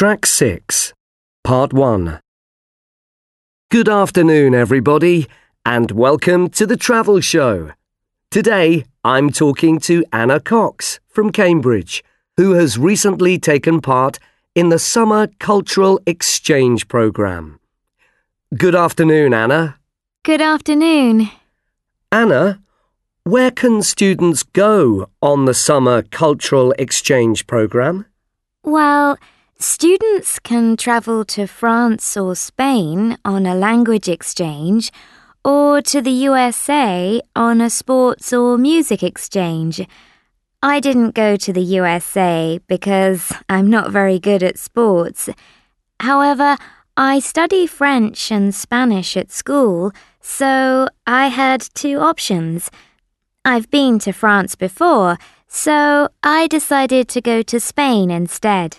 Track 6, Part 1. Good afternoon, everybody, and welcome to the Travel Show. Today, I'm talking to Anna Cox from Cambridge, who has recently taken part in the Summer Cultural Exchange Programme. Good afternoon, Anna. Good afternoon. Anna, where can students go on the Summer Cultural Exchange Programme? Well, students can travel to France or Spain on a language exchange or to the USA on a sports or music exchange. I didn't go to the USA because I'm not very good at sports. However, I study French and Spanish at school, so I had two options. I've been to France before, so I decided to go to Spain instead.